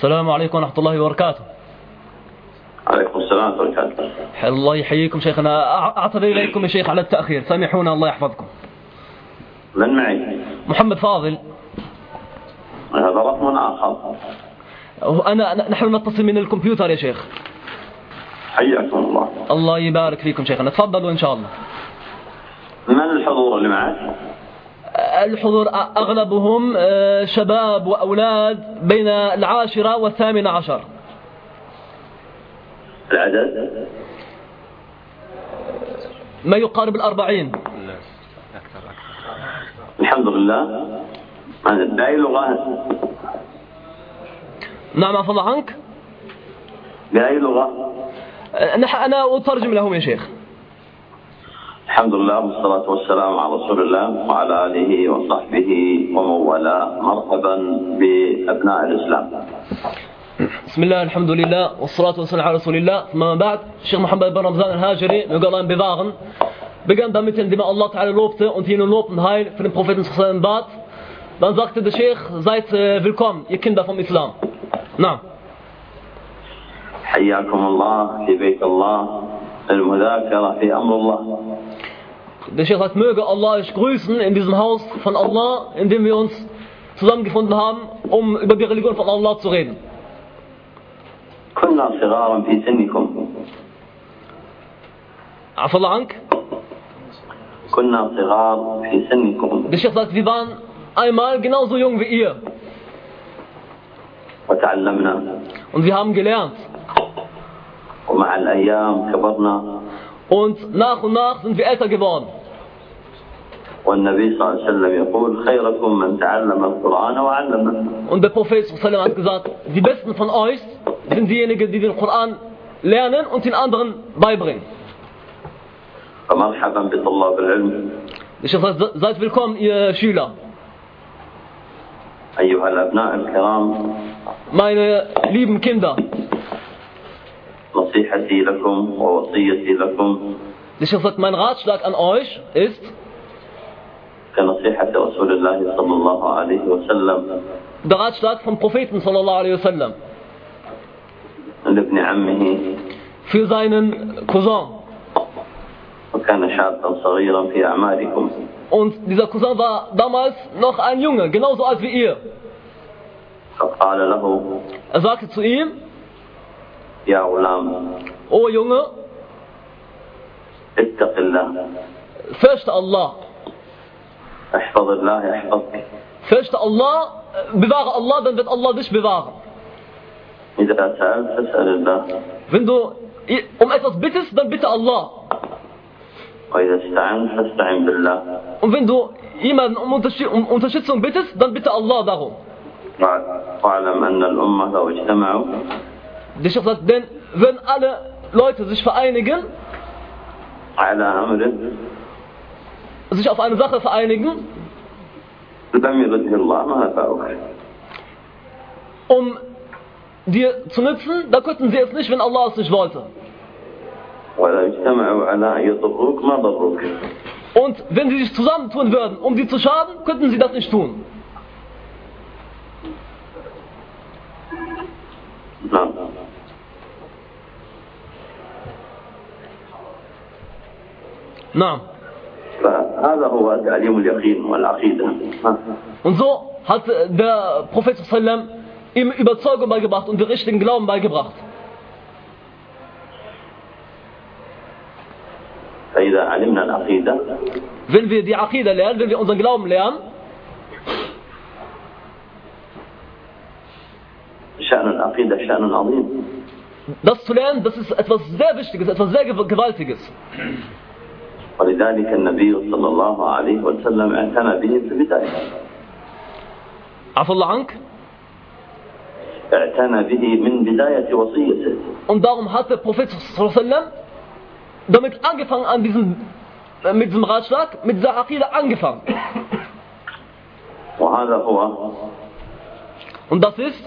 السلام عليكم ورحمة الله وبركاته. عليكم السلام ورحمة الله وبركاته. الله يحييكم شيخنا. أع- أعتذر إليكم يا شيخ على التأخير. سامحونا الله يحفظكم. من معي؟ محمد فاضل. هذا رقم آخر. أنا- نحن نتصل من الكمبيوتر يا شيخ. حياكم الله. الله يبارك فيكم شيخنا. تفضلوا إن شاء الله. من الحضور اللي معك؟ الحضور أغلبهم آه، شباب وأولاد بين العاشرة والثامنة عشر العدد؟ ما يقارب الأربعين الحمد لله أنا بأي لغة؟ نعم عفى الله عنك بأي لغة؟ آه، أنا أترجم لهم يا شيخ الحمد لله والصلاة والسلام على رسول الله وعلى آله وصحبه ومولا مرحبا بأبناء الإسلام. بسم الله الحمد لله والصلاة والسلام على رسول الله ثم بعد الشيخ محمد بن رمضان الهاجري نقول لهم بفاغن بقام دمت عندما الله تعالى لوبته und ihnen loben heil für den Propheten صلى الله عليه وسلم bat dann sagte der Sheikh seid willkommen ihr Kinder نعم. حياكم الله في بيت الله المذاكرة في أمر الله. der Sheikh sagt möge Allah euch grüßen in diesem Haus von Allah in dem wir uns zusammengefunden haben um über die Religion von Allah zu reden كنا صغارا في سنكم عفى الله عنك كنا صغار في سنكم der Sheikh sagt wir waren einmal genauso jung wie ihr وتعلمنا und wir haben gelernt ومع الأيام كبرنا Und nach und nach sind wir älter geworden. والنبي صلى الله عليه وسلم يقول خيركم من تعلم القرآن وعلمه Und der Prophet sallam hat gesagt, die Besten von euch sind diejenigen, die den Koran lernen und den anderen beibringen. فمرحبا بطلاب العلم Der Sheikh sagt, seid willkommen, ihr Schüler. أيها الأبناء الكرام Meine lieben Kinder. نصيحتي لكم ووصيتي لكم Der Sheikh sagt, mein Ratschlag an euch ist, كنصيحة رسول الله صلى الله عليه وسلم der Ratschlag vom Propheten sallallahu alaihi wasallam لابن عمه für seinen Cousin. وكان شابا صغيرا في أعماركم Und dieser Cousin war damals noch ein Junge, genauso alt wie ihr. فقال له Er sagte zu ihm, يا غلام O Junge, اتق الله fürchte Allah. احفظ الله يحفظك Allah, äh, bewahre Allah, dann wird Allah dich bewahren. إذا سألت فاسأل الله Wenn du um etwas bittest, dann bitte Allah. وإذا استعنت فاستعن بالله Und wenn du jemanden um, um Unterstützung bittest, dann bitte Allah darum. واعلم أن الأمة لو اجتمعوا Der Sheikh sagt, denn wenn alle Leute sich vereinigen, على أمر sich auf eine Sache vereinigen, um dir zu nützen, da könnten sie es nicht, wenn Allah es nicht wollte. Und wenn sie sich zusammentun würden, um dir zu schaden, könnten sie das nicht tun. Nein. Nein. فهذا هو تعليم اليقين والعقيدة ها. Und so hat äh, der Prophet sallam ihm Überzeugung beigebracht und den richtigen Glauben beigebracht. فإذا علمنا العقيدة Wenn wir die Aqidah lernen, wenn wir unseren Glauben lernen, شأن العقيدة شأن عظيم das zu lernen, das ist etwas sehr Wichtiges, etwas sehr Gew- Gewaltiges. ولذلك النبي صلى الله عليه وسلم اعتنى به في البداية Afallah Ank. اعتنى به من بداية وصيته Und darum hat der Prophet sallam damit angefangen, an diesem, äh, mit diesem Ratschlag, mit dieser Aqidah angefangen. وهذا هو Und das ist,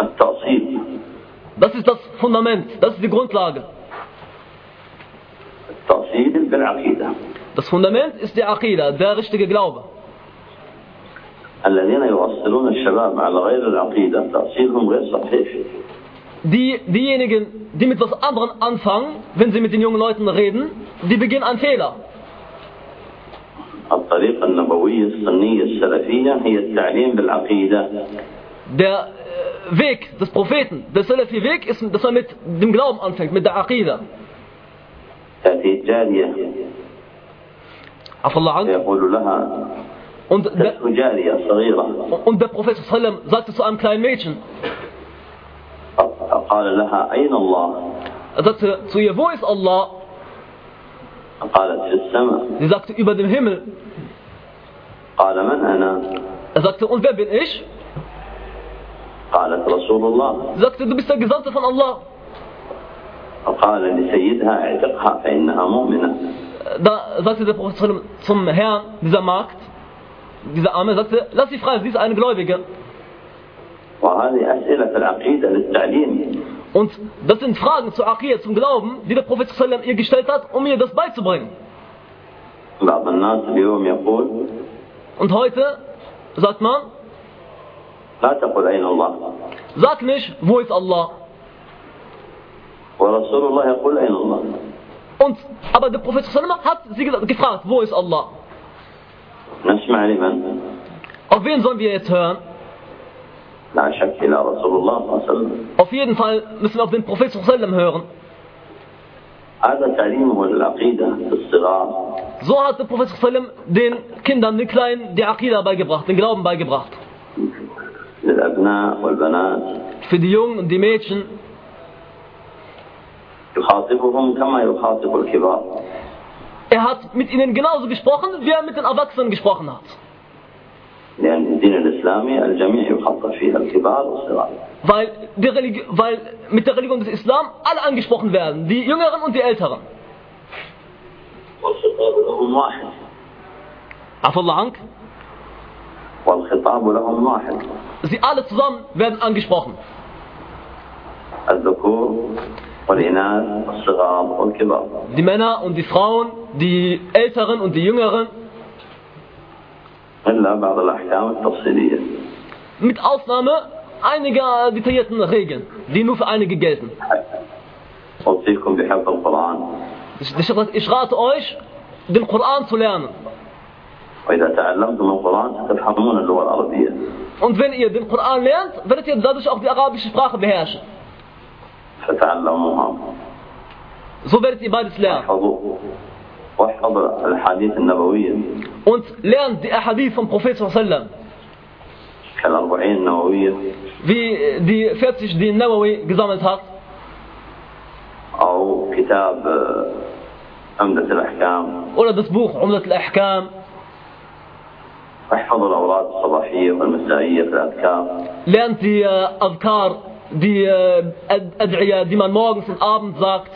التأصيل das ist das Fundament, das ist die Grundlage. التأصيل بالعقيدة Das Fundament ist die Aqidah, der richtige Glaube. الذين يؤصلون الشباب على غير العقيدة تأصيلهم غير صحيح Die, diejenigen, die mit was anderem anfangen, wenn sie mit den jungen Leuten reden, die begehen einen Fehler. الطريقة النبوية السنية السلفية هي التعليم بالعقيدة Der äh, Weg des Propheten, der Salafi-Weg, ist, dass man mit dem Glauben anfängt, mit der Aqidah. تأتي جارية Afallah an. يقول لها Und der, تدعو جارية صغيرة und der Prophet sallam sagte zu einem kleinen Mädchen, فقال لها أين الله er sagte zu ihr, wo ist Allah? قالت في السماء Sie sagte, über dem Himmel. قال من أنا Er sagte, und wer bin ich? قالت رسول الله Sie sagte, du bist der Gesandte von Allah. فقال لسيدها اعتقها فإنها مؤمنة Da sagte der Prophet sallam zum Herrn dieser Magd, dieser Arme, sagte, lass sie frei, sie ist eine Gläubige. وهذه أسئلة العقيدة للتعليم Und das sind Fragen zur Aqidah, zum Glauben, die der Prophet sallam ihr gestellt hat, um ihr das beizubringen. بعض الناس اليوم يقول Und heute sagt man, لا تقل أين الله sag nicht, wo ist Allah? Und, aber der Prophet hat sie gefragt, wo ist Allah? Auf wen sollen wir jetzt hören? Auf jeden Fall müssen wir auf den Prophet hören. So hat der Prophet den Kindern, den Kleinen, die Aqidah beigebracht, den Glauben beigebracht. Für die Jungen und die Mädchen. Er hat mit ihnen genauso gesprochen, wie er mit den Erwachsenen gesprochen hat. Weil, weil, mit der Religion des Islam alle angesprochen werden, die Jüngeren und die Älteren. Afallah Sie alle zusammen werden angesprochen. Die Männer und die Frauen, die Älteren und die Jüngeren. Mit Ausnahme einiger detaillierten Regeln, die nur für einige gelten. Ich rate euch, den Koran zu lernen. Und wenn ihr den Koran lernt, werdet ihr dadurch auch die arabische Sprache beherrschen. فتعلموها صبرت إباد إسلام. واحفظ الحديث النبوية أنت لأن دي أحاديث من صلى الله عليه وسلم. كالأربعين النووية في دي فتش دي النووي قزامتها أو كتاب آه، عمدة الأحكام. ولا دسبوخ عمدة الأحكام. أحفظ الأوراق الصباحية والمسائية في الأذكار. لأن دي آه، أذكار. die äh, Ad'iyah, die man morgens und abends sagt.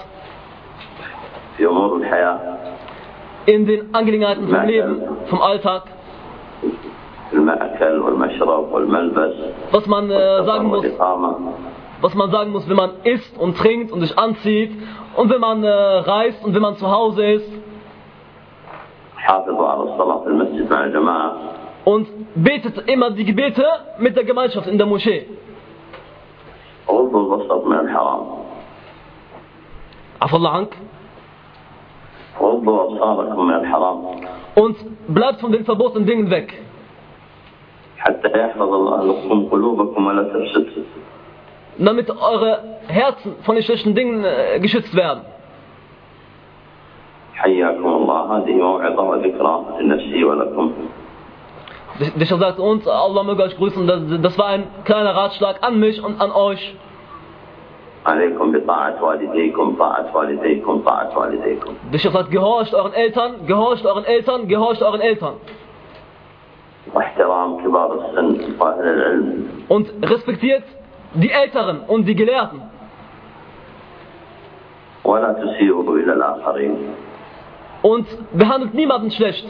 In den Angelegenheiten vom Leben, vom Alltag. Was man äh, sagen muss, was man sagen muss, wenn man isst und trinkt und sich anzieht und wenn man äh, reist und wenn man zu Hause ist. Und betet immer die Gebete mit der Gemeinschaft in der Moschee. غضوا البصر من الحرام Afallah Ank. غضوا أبصاركم من الحرام Und bleibt von den verbotenen Dingen weg. حتى يحفظ الله لكم قلوبكم ولا تفسد Damit eure Herzen von den schlechten Dingen äh, geschützt werden. حياكم الله هذه موعظة وذكرى لنفسي ولكم Bisher sagt uns, Allah möge euch grüßen, das, das war ein kleiner Ratschlag an mich und an euch. Bisher sagt, gehorcht euren Eltern, gehorcht euren Eltern, gehorcht euren Eltern. Und respektiert die Älteren und die Gelehrten. Und behandelt niemanden schlecht.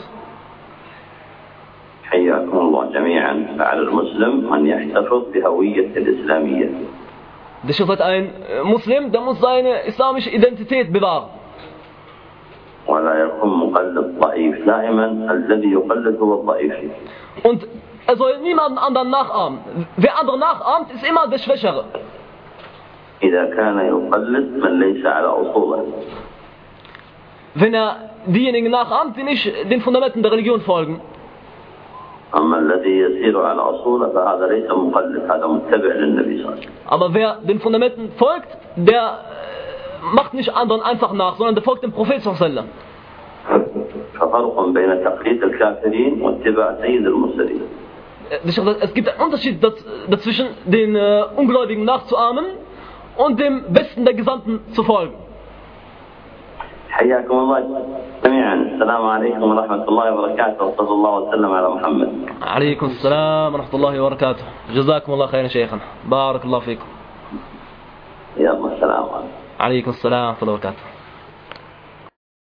جميعا فعلى المسلم أن يحتفظ بهوية الإسلامية Sheikh sagt, ein äh, Muslim, der muss seine islamische Identität bewahren. ولا يكون مقلد ضعيف دائما الذي يقلد هو الضعيف Und er soll niemanden anderen nachahmen. Wer andere nachahmt, ist immer der Schwächere. إذا كان يقلد من ليس على أصوله Wenn er diejenigen nachahmt, die nicht den Fundamenten der Religion folgen. أما الذي يسير على أصوله فهذا ليس مقلد هذا متبع للنبي صلى الله عليه وسلم Aber wer den Fundamenten folgt, der äh, macht nicht anderen einfach nach, sondern der folgt dem Prophet sallallahu alaihi wasallam. ففرق بين تقليد الكافرين واتباع سيد المرسلين Äh, Es gibt einen Unterschied daz- dazwischen, den äh, Ungläubigen nachzuahmen und dem Besten der Gesandten zu folgen. حياكم الله جميعا. السلام عليكم ورحمة الله وبركاته. وصلى الله وسلم على محمد. عليكم السلام ورحمة الله وبركاته. جزاكم الله خيرا شيخنا. بارك الله فيكم. يلا السلام عليكم. عليكم السلام ورحمة الله وبركاته.